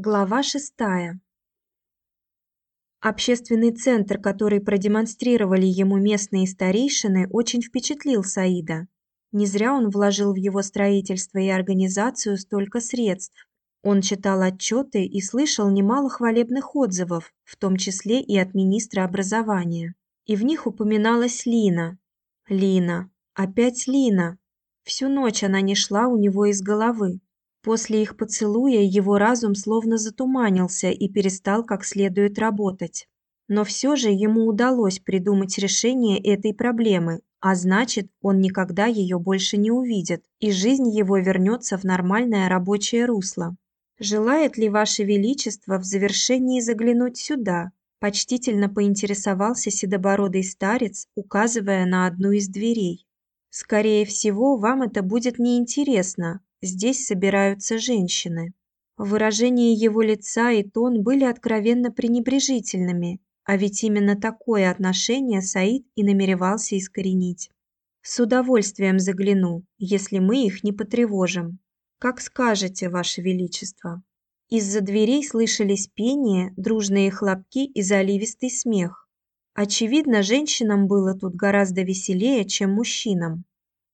Глава шестая. Общественный центр, который продемонстрировали ему местные старейшины, очень впечатлил Саида. Не зря он вложил в его строительство и организацию столько средств. Он читал отчеты и слышал немало хвалебных отзывов, в том числе и от министра образования. И в них упоминалась Лина. Лина, опять Лина. Всю ночь она не шла у него из головы. После их поцелуя его разум словно затуманился и перестал как следует работать. Но все же ему удалось придумать решение этой проблемы, а значит, он никогда ее больше не увидит, и жизнь его вернется в нормальное рабочее русло. Желает ли ваше величество в завершении заглянуть сюда? почтительно поинтересовался седобородый старец, указывая на одну из дверей. Скорее всего, вам это будет неинтересно, здесь собираются женщины. Выражение его лица и тон были откровенно пренебрежительными, а ведь именно такое отношение Саид и намеревался искоренить. С удовольствием загляну, если мы их не потревожим. Как скажете, ваше величество. Из-за дверей слышались пение, дружные хлопки и заливистый смех. Очевидно, женщинам было тут гораздо веселее, чем мужчинам.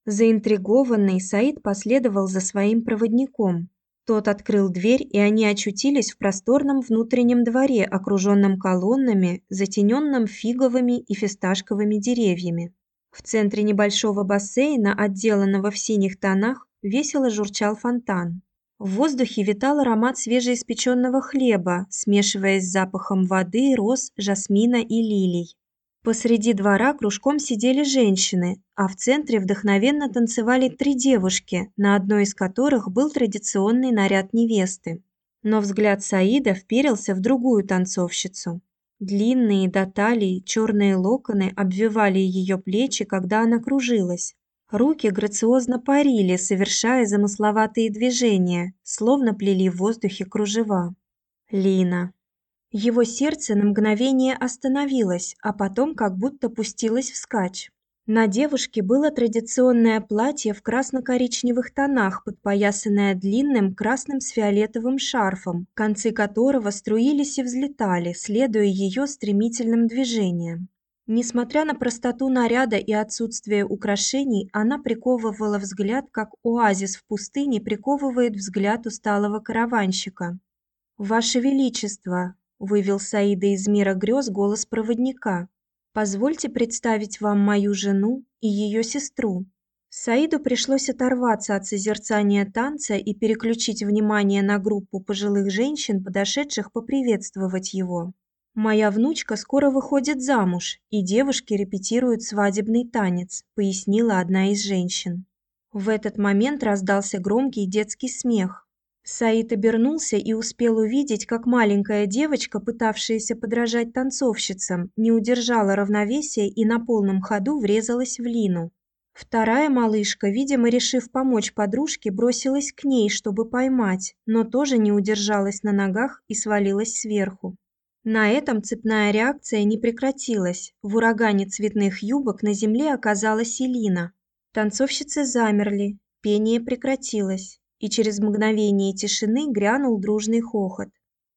Заинтригованный Саид последовал за своим проводником. Тот открыл дверь, и они очутились в просторном внутреннем дворе, окруженном колоннами, затененном фиговыми и фисташковыми деревьями. В центре небольшого бассейна, отделанного в синих тонах, весело журчал фонтан. В воздухе витал аромат свежеиспеченного хлеба, смешиваясь с запахом воды, роз, жасмина и лилий. Посреди двора кружком сидели женщины, а в центре вдохновенно танцевали три девушки, на одной из которых был традиционный наряд невесты. Но взгляд Саида вперился в другую танцовщицу. Длинные до талии черные локоны обвивали ее плечи, когда она кружилась. Руки грациозно парили, совершая замысловатые движения, словно плели в воздухе кружева. Лина. Его сердце на мгновение остановилось, а потом как будто пустилось вскачь. На девушке было традиционное платье в красно-коричневых тонах, подпоясанное длинным красным с фиолетовым шарфом, концы которого струились и взлетали, следуя ее стремительным движениям. Несмотря на простоту наряда и отсутствие украшений, она приковывала взгляд, как оазис в пустыне приковывает взгляд усталого караванщика. Ваше величество, вывел Саида из мира грез голос проводника. Позвольте представить вам мою жену и ее сестру. Саиду пришлось оторваться от созерцания танца и переключить внимание на группу пожилых женщин, подошедших поприветствовать его. Моя внучка скоро выходит замуж, и девушки репетируют свадебный танец, пояснила одна из женщин. В этот момент раздался громкий детский смех. Саид обернулся и успел увидеть, как маленькая девочка, пытавшаяся подражать танцовщицам, не удержала равновесия и на полном ходу врезалась в Лину. Вторая малышка, видимо, решив помочь подружке, бросилась к ней, чтобы поймать, но тоже не удержалась на ногах и свалилась сверху. На этом цепная реакция не прекратилась. В урагане цветных юбок на земле оказалась Элина. Танцовщицы замерли, пение прекратилось и через мгновение тишины грянул дружный хохот.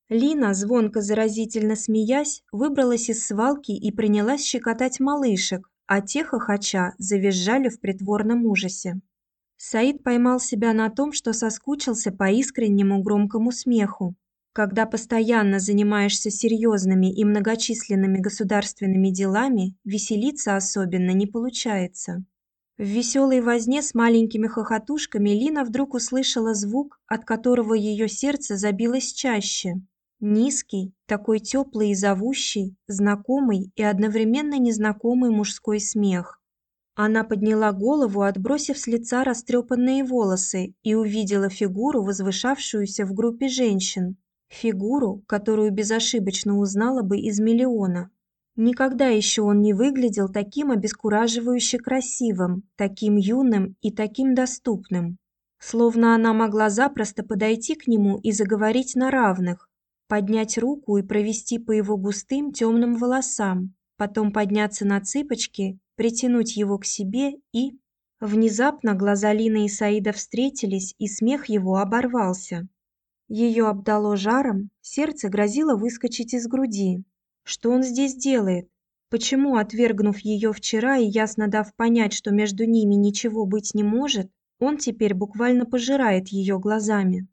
Лина, звонко заразительно смеясь, выбралась из свалки и принялась щекотать малышек, а те хохоча завизжали в притворном ужасе. Саид поймал себя на том, что соскучился по искреннему громкому смеху. Когда постоянно занимаешься серьезными и многочисленными государственными делами, веселиться особенно не получается. В веселой возне с маленькими хохотушками Лина вдруг услышала звук, от которого ее сердце забилось чаще. Низкий, такой теплый и зовущий, знакомый и одновременно незнакомый мужской смех. Она подняла голову, отбросив с лица растрепанные волосы, и увидела фигуру, возвышавшуюся в группе женщин. Фигуру, которую безошибочно узнала бы из миллиона. Никогда еще он не выглядел таким обескураживающе красивым, таким юным и таким доступным. Словно она могла запросто подойти к нему и заговорить на равных, поднять руку и провести по его густым темным волосам, потом подняться на цыпочки, притянуть его к себе и внезапно глаза Лины и Саида встретились, и смех его оборвался. Ее обдало жаром, сердце грозило выскочить из груди. Что он здесь делает? Почему, отвергнув ее вчера и ясно дав понять, что между ними ничего быть не может, он теперь буквально пожирает ее глазами?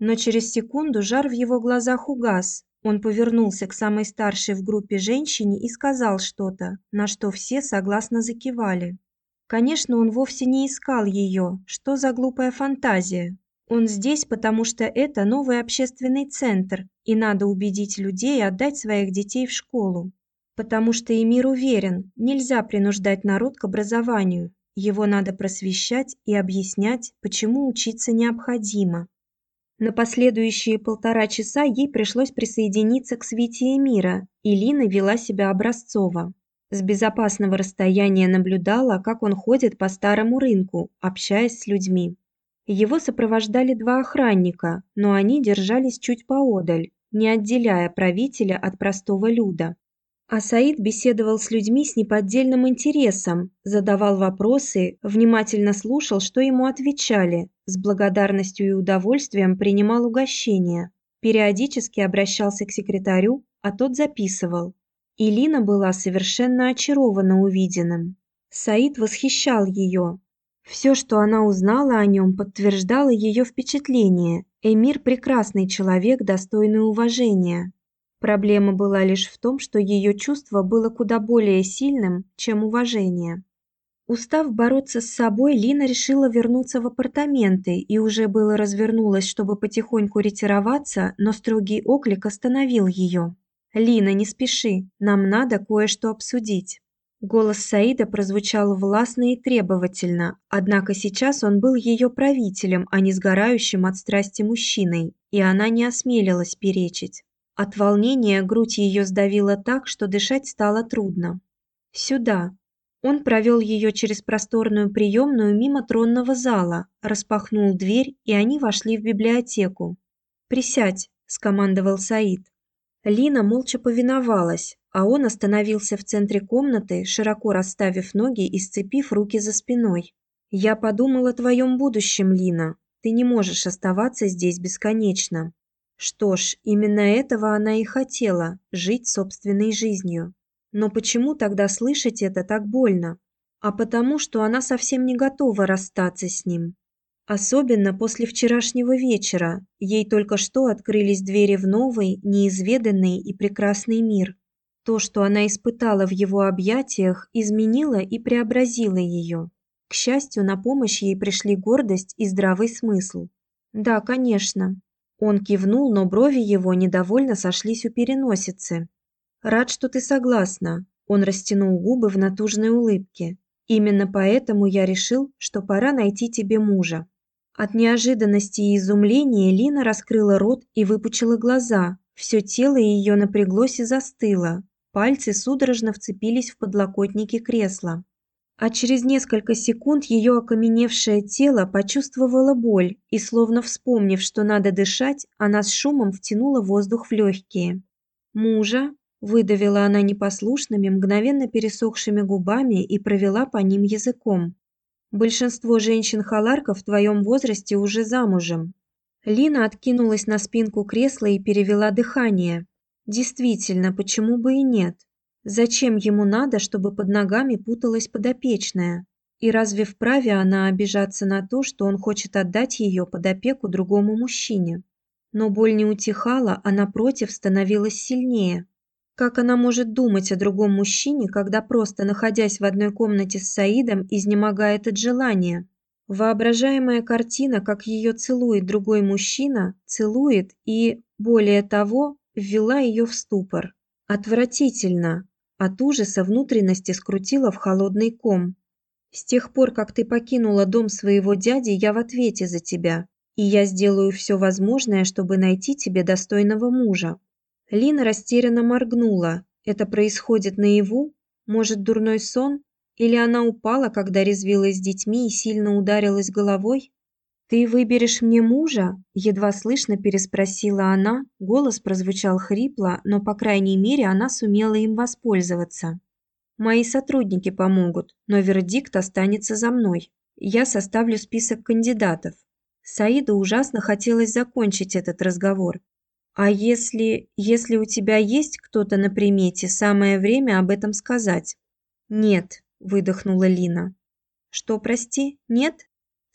Но через секунду жар в его глазах угас. Он повернулся к самой старшей в группе женщине и сказал что-то, на что все согласно закивали. Конечно, он вовсе не искал ее. Что за глупая фантазия? Он здесь, потому что это новый общественный центр, и надо убедить людей отдать своих детей в школу. Потому что Эмир уверен, нельзя принуждать народ к образованию. Его надо просвещать и объяснять, почему учиться необходимо. На последующие полтора часа ей пришлось присоединиться к свите Эмира, и Лина вела себя образцово. С безопасного расстояния наблюдала, как он ходит по старому рынку, общаясь с людьми. Его сопровождали два охранника, но они держались чуть поодаль, не отделяя правителя от простого люда. А Саид беседовал с людьми с неподдельным интересом, задавал вопросы, внимательно слушал, что ему отвечали, с благодарностью и удовольствием принимал угощения, периодически обращался к секретарю, а тот записывал. Илина была совершенно очарована увиденным. Саид восхищал ее, все, что она узнала о нем, подтверждало ее впечатление. Эмир прекрасный человек, достойный уважения. Проблема была лишь в том, что ее чувство было куда более сильным, чем уважение. Устав бороться с собой, Лина решила вернуться в апартаменты и уже было развернулась, чтобы потихоньку ретироваться, но строгий оклик остановил ее. «Лина, не спеши, нам надо кое-что обсудить». Голос Саида прозвучал властно и требовательно, однако сейчас он был ее правителем, а не сгорающим от страсти мужчиной, и она не осмелилась перечить. От волнения грудь ее сдавила так, что дышать стало трудно. «Сюда». Он провел ее через просторную приемную мимо тронного зала, распахнул дверь, и они вошли в библиотеку. «Присядь», – скомандовал Саид. Лина молча повиновалась, а он остановился в центре комнаты, широко расставив ноги и сцепив руки за спиной. «Я подумал о твоем будущем, Лина. Ты не можешь оставаться здесь бесконечно». Что ж, именно этого она и хотела – жить собственной жизнью. Но почему тогда слышать это так больно? А потому, что она совсем не готова расстаться с ним. Особенно после вчерашнего вечера. Ей только что открылись двери в новый, неизведанный и прекрасный мир. То, что она испытала в его объятиях, изменило и преобразило ее. К счастью, на помощь ей пришли гордость и здравый смысл. Да, конечно. Он кивнул, но брови его недовольно сошлись у переносицы. Рад, что ты согласна. Он растянул губы в натужной улыбке. Именно поэтому я решил, что пора найти тебе мужа. От неожиданности и изумления Лина раскрыла рот и выпучила глаза. Все тело ее напряглось и застыло. Пальцы судорожно вцепились в подлокотники кресла. А через несколько секунд ее окаменевшее тело почувствовало боль, и словно вспомнив, что надо дышать, она с шумом втянула воздух в легкие. "Мужа?" выдавила она непослушными, мгновенно пересохшими губами и провела по ним языком. Большинство женщин-халарков в твоем возрасте уже замужем. Лина откинулась на спинку кресла и перевела дыхание. Действительно, почему бы и нет? Зачем ему надо, чтобы под ногами путалась подопечная? И разве вправе она обижаться на то, что он хочет отдать ее под опеку другому мужчине? Но боль не утихала, а напротив становилась сильнее. Как она может думать о другом мужчине, когда просто находясь в одной комнате с Саидом, изнемогает от желания? Воображаемая картина, как ее целует другой мужчина, целует и, более того, ввела ее в ступор. Отвратительно. От ужаса внутренности скрутила в холодный ком. С тех пор, как ты покинула дом своего дяди, я в ответе за тебя, и я сделаю все возможное, чтобы найти тебе достойного мужа. Лина растерянно моргнула. Это происходит наяву? Может, дурной сон? Или она упала, когда резвилась с детьми и сильно ударилась головой? «Ты выберешь мне мужа?» – едва слышно переспросила она. Голос прозвучал хрипло, но, по крайней мере, она сумела им воспользоваться. «Мои сотрудники помогут, но вердикт останется за мной. Я составлю список кандидатов. Саиду ужасно хотелось закончить этот разговор. А если, если у тебя есть кто-то на примете, самое время об этом сказать. Нет, выдохнула Лина. Что, прости? Нет?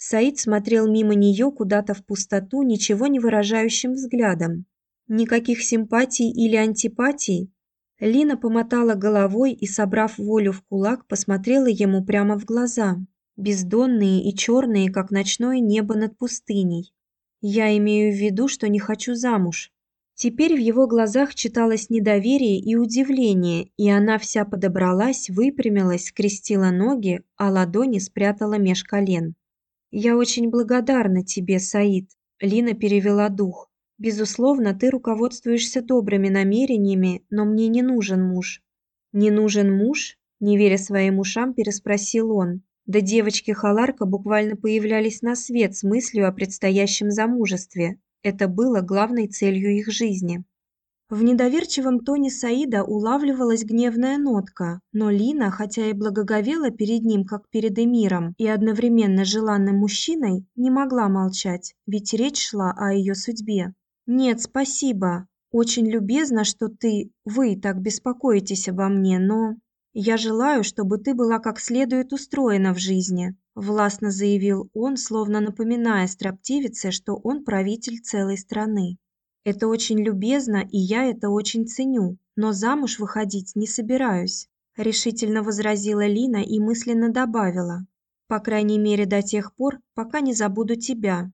Саид смотрел мимо нее куда-то в пустоту, ничего не выражающим взглядом. Никаких симпатий или антипатий? Лина помотала головой и, собрав волю в кулак, посмотрела ему прямо в глаза, бездонные и черные, как ночное небо над пустыней. Я имею в виду, что не хочу замуж. Теперь в его глазах читалось недоверие и удивление, и она вся подобралась, выпрямилась, скрестила ноги, а ладони спрятала меж колен. Я очень благодарна тебе, Саид. Лина перевела дух. Безусловно, ты руководствуешься добрыми намерениями, но мне не нужен муж. Не нужен муж? Не веря своим ушам, переспросил он. Да девочки Халарка буквально появлялись на свет с мыслью о предстоящем замужестве. Это было главной целью их жизни. В недоверчивом тоне Саида улавливалась гневная нотка, но Лина, хотя и благоговела перед ним как перед эмиром и одновременно желанным мужчиной, не могла молчать, ведь речь шла о ее судьбе. Нет, спасибо. Очень любезно, что ты, вы так беспокоитесь обо мне, но я желаю, чтобы ты была как следует устроена в жизни, властно заявил он, словно напоминая строптивице, что он правитель целой страны. Это очень любезно, и я это очень ценю, но замуж выходить не собираюсь, решительно возразила Лина и мысленно добавила: по крайней мере, до тех пор, пока не забуду тебя.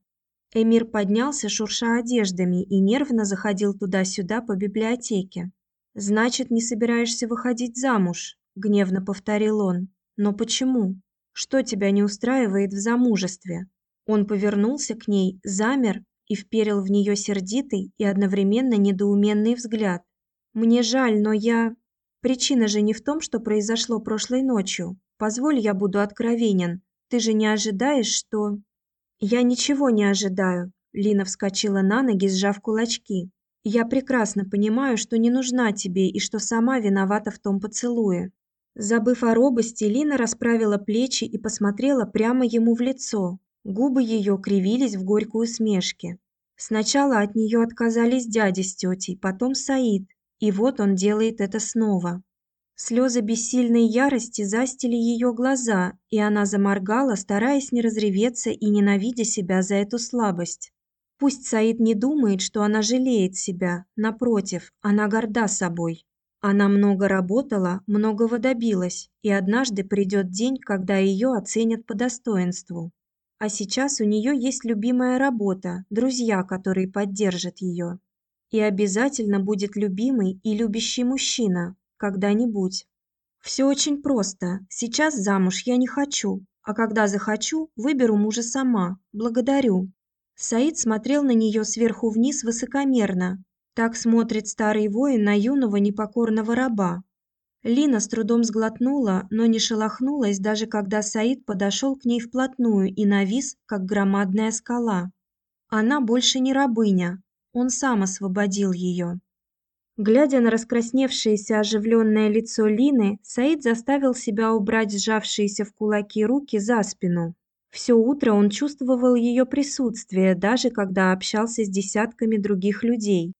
Эмир поднялся, шурша одеждами, и нервно заходил туда-сюда по библиотеке. Значит, не собираешься выходить замуж, гневно повторил он. Но почему? Что тебя не устраивает в замужестве? Он повернулся к ней, замер и вперил в нее сердитый и одновременно недоуменный взгляд. Мне жаль, но я Причина же не в том, что произошло прошлой ночью. Позволь, я буду откровенен. Ты же не ожидаешь, что я ничего не ожидаю. Лина вскочила на ноги, сжав кулачки. Я прекрасно понимаю, что не нужна тебе и что сама виновата в том поцелуе. Забыв о робости, Лина расправила плечи и посмотрела прямо ему в лицо. Губы ее кривились в горькой усмешке. Сначала от нее отказались дядя с тетей, потом Саид, и вот он делает это снова. Слезы бессильной ярости застили ее глаза, и она заморгала, стараясь не разреветься и ненавидя себя за эту слабость. Пусть Саид не думает, что она жалеет себя, напротив, она горда собой. Она много работала, многого добилась, и однажды придет день, когда ее оценят по достоинству. А сейчас у нее есть любимая работа, друзья, которые поддержат ее. И обязательно будет любимый и любящий мужчина, когда-нибудь. Все очень просто. Сейчас замуж я не хочу, а когда захочу, выберу мужа сама. Благодарю. Саид смотрел на нее сверху вниз высокомерно. Так смотрит старый воин на юного непокорного раба. Лина с трудом сглотнула, но не шелохнулась, даже когда Саид подошел к ней вплотную и навис, как громадная скала. Она больше не рабыня. Он сам освободил ее. Глядя на раскрасневшееся оживленное лицо Лины, Саид заставил себя убрать сжавшиеся в кулаки руки за спину. Все утро он чувствовал ее присутствие, даже когда общался с десятками других людей.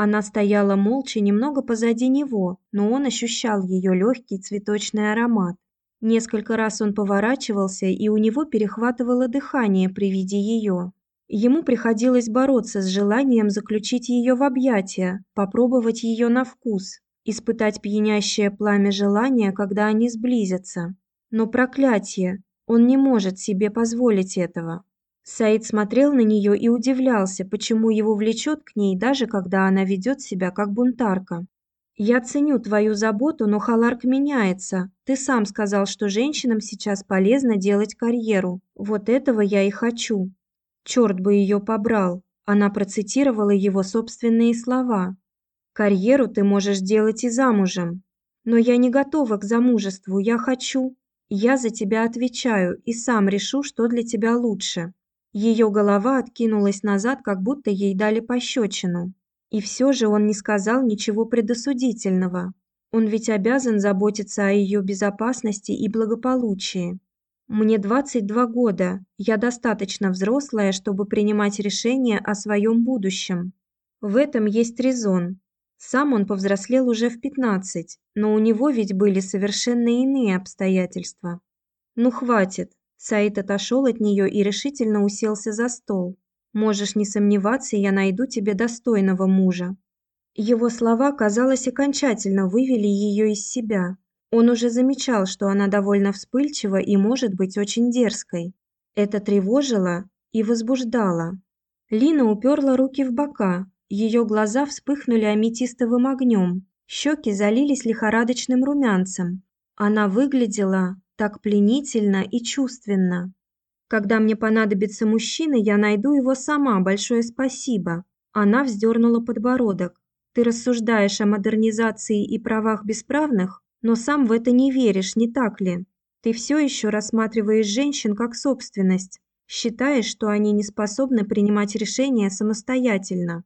Она стояла молча немного позади него, но он ощущал ее легкий цветочный аромат. Несколько раз он поворачивался, и у него перехватывало дыхание при виде ее. Ему приходилось бороться с желанием заключить ее в объятия, попробовать ее на вкус, испытать пьянящее пламя желания, когда они сблизятся. Но проклятие, он не может себе позволить этого. Саид смотрел на нее и удивлялся, почему его влечет к ней, даже когда она ведет себя как бунтарка. Я ценю твою заботу, но Халарк меняется. Ты сам сказал, что женщинам сейчас полезно делать карьеру. Вот этого я и хочу. Черт бы ее побрал. Она процитировала его собственные слова. Карьеру ты можешь делать и замужем. Но я не готова к замужеству, я хочу. Я за тебя отвечаю и сам решу, что для тебя лучше. Ее голова откинулась назад, как будто ей дали пощечину. И все же он не сказал ничего предосудительного. Он ведь обязан заботиться о ее безопасности и благополучии. Мне 22 года. Я достаточно взрослая, чтобы принимать решения о своем будущем. В этом есть резон. Сам он повзрослел уже в 15, но у него ведь были совершенно иные обстоятельства. Ну хватит. Саид отошел от нее и решительно уселся за стол. Можешь не сомневаться, я найду тебе достойного мужа. Его слова, казалось, окончательно вывели ее из себя. Он уже замечал, что она довольно вспыльчива и может быть очень дерзкой. Это тревожило и возбуждало. Лина уперла руки в бока. Ее глаза вспыхнули аметистовым огнем, щеки залились лихорадочным румянцем. Она выглядела так пленительно и чувственно. Когда мне понадобится мужчина, я найду его сама. Большое спасибо. Она вздернула подбородок. Ты рассуждаешь о модернизации и правах бесправных? Но сам в это не веришь, не так ли? Ты все еще рассматриваешь женщин как собственность, считаешь, что они не способны принимать решения самостоятельно.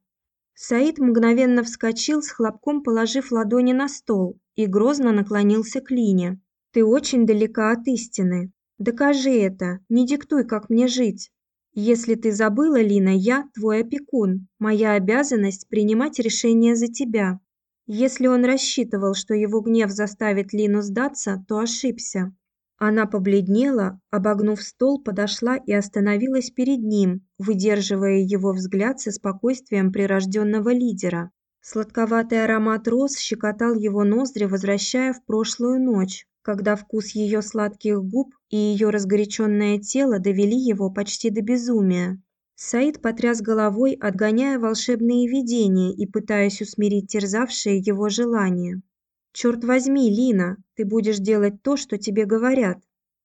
Саид мгновенно вскочил, с хлопком положив ладони на стол, и грозно наклонился к Лине. Ты очень далека от истины. Докажи это, не диктуй, как мне жить. Если ты забыла, Лина, я твой опекун. Моя обязанность принимать решения за тебя. Если он рассчитывал, что его гнев заставит Лину сдаться, то ошибся. Она побледнела, обогнув стол, подошла и остановилась перед ним, выдерживая его взгляд со спокойствием прирожденного лидера. Сладковатый аромат роз щекотал его ноздри, возвращая в прошлую ночь, когда вкус ее сладких губ и ее разгоряченное тело довели его почти до безумия. Саид потряс головой, отгоняя волшебные видения и пытаясь усмирить терзавшие его желания. «Черт возьми, Лина, ты будешь делать то, что тебе говорят».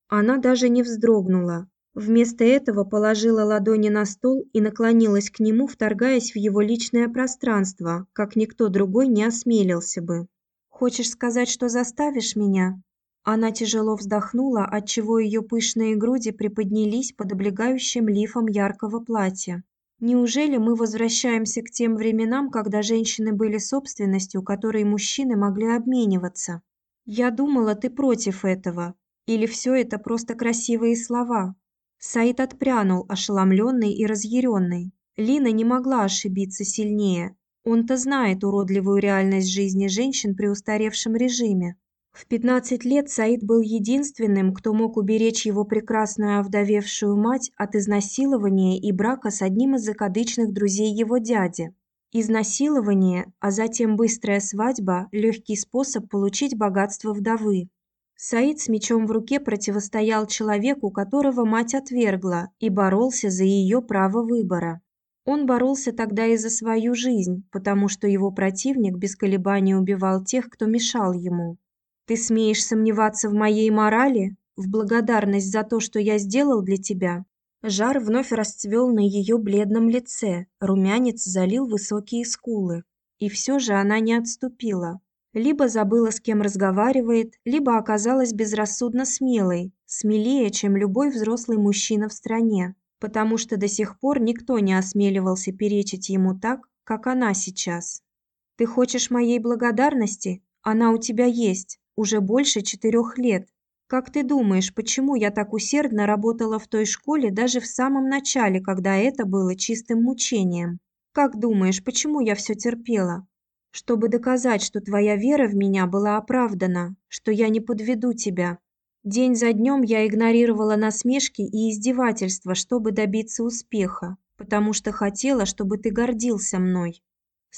Она даже не вздрогнула. Вместо этого положила ладони на стол и наклонилась к нему, вторгаясь в его личное пространство, как никто другой не осмелился бы. «Хочешь сказать, что заставишь меня?» Она тяжело вздохнула, отчего ее пышные груди приподнялись под облегающим лифом яркого платья. Неужели мы возвращаемся к тем временам, когда женщины были собственностью, которой мужчины могли обмениваться? Я думала, ты против этого. Или все это просто красивые слова? Саид отпрянул, ошеломленный и разъяренный. Лина не могла ошибиться сильнее. Он-то знает уродливую реальность жизни женщин при устаревшем режиме. В 15 лет Саид был единственным, кто мог уберечь его прекрасную овдовевшую мать от изнасилования и брака с одним из закадычных друзей его дяди. Изнасилование, а затем быстрая свадьба – легкий способ получить богатство вдовы. Саид с мечом в руке противостоял человеку, которого мать отвергла, и боролся за ее право выбора. Он боролся тогда и за свою жизнь, потому что его противник без колебаний убивал тех, кто мешал ему. Ты смеешь сомневаться в моей морали, в благодарность за то, что я сделал для тебя? Жар вновь расцвел на ее бледном лице, румянец залил высокие скулы. И все же она не отступила. Либо забыла, с кем разговаривает, либо оказалась безрассудно смелой, смелее, чем любой взрослый мужчина в стране, потому что до сих пор никто не осмеливался перечить ему так, как она сейчас. Ты хочешь моей благодарности? Она у тебя есть уже больше четырех лет. Как ты думаешь, почему я так усердно работала в той школе даже в самом начале, когда это было чистым мучением? Как думаешь, почему я все терпела? Чтобы доказать, что твоя вера в меня была оправдана, что я не подведу тебя. День за днем я игнорировала насмешки и издевательства, чтобы добиться успеха, потому что хотела, чтобы ты гордился мной.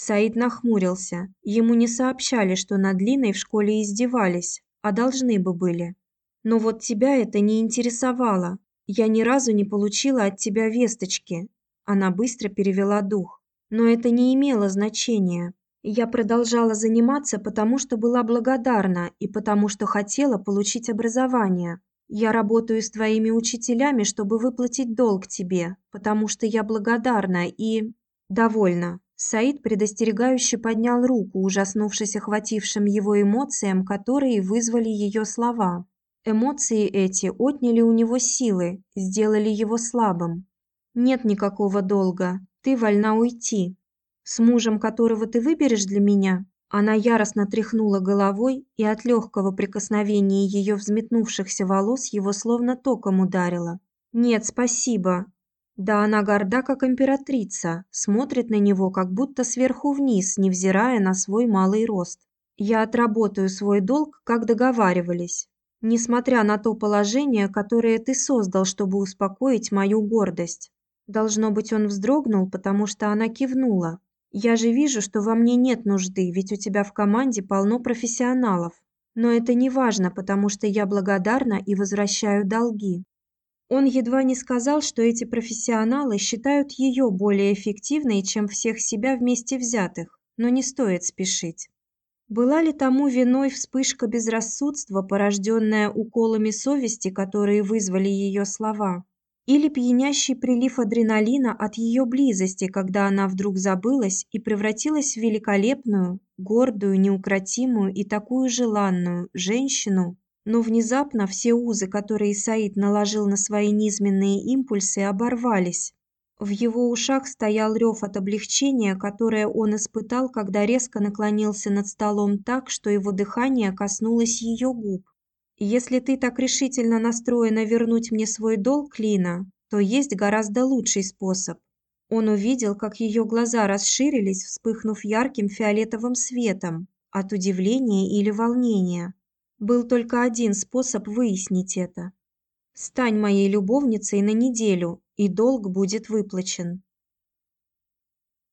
Саид нахмурился. Ему не сообщали, что над Линой в школе издевались, а должны бы были. Но вот тебя это не интересовало. Я ни разу не получила от тебя весточки. Она быстро перевела дух. Но это не имело значения. Я продолжала заниматься, потому что была благодарна и потому что хотела получить образование. Я работаю с твоими учителями, чтобы выплатить долг тебе, потому что я благодарна и довольна. Саид предостерегающе поднял руку, ужаснувшись охватившим его эмоциям, которые вызвали ее слова. Эмоции эти отняли у него силы, сделали его слабым. Нет никакого долга. Ты вольна уйти. С мужем, которого ты выберешь для меня, Она яростно тряхнула головой, и от легкого прикосновения ее взметнувшихся волос его словно током ударило. «Нет, спасибо». Да она горда, как императрица, смотрит на него, как будто сверху вниз, невзирая на свой малый рост. «Я отработаю свой долг, как договаривались, несмотря на то положение, которое ты создал, чтобы успокоить мою гордость». Должно быть, он вздрогнул, потому что она кивнула. Я же вижу, что во мне нет нужды, ведь у тебя в команде полно профессионалов. Но это не важно, потому что я благодарна и возвращаю долги. Он едва не сказал, что эти профессионалы считают ее более эффективной, чем всех себя вместе взятых, но не стоит спешить. Была ли тому виной вспышка безрассудства, порожденная уколами совести, которые вызвали ее слова? или пьянящий прилив адреналина от ее близости, когда она вдруг забылась и превратилась в великолепную, гордую, неукротимую и такую желанную женщину, но внезапно все узы, которые Саид наложил на свои низменные импульсы, оборвались. В его ушах стоял рев от облегчения, которое он испытал, когда резко наклонился над столом так, что его дыхание коснулось ее губ. Если ты так решительно настроена вернуть мне свой долг, Лина, то есть гораздо лучший способ. Он увидел, как ее глаза расширились, вспыхнув ярким фиолетовым светом от удивления или волнения. Был только один способ выяснить это. Стань моей любовницей на неделю, и долг будет выплачен.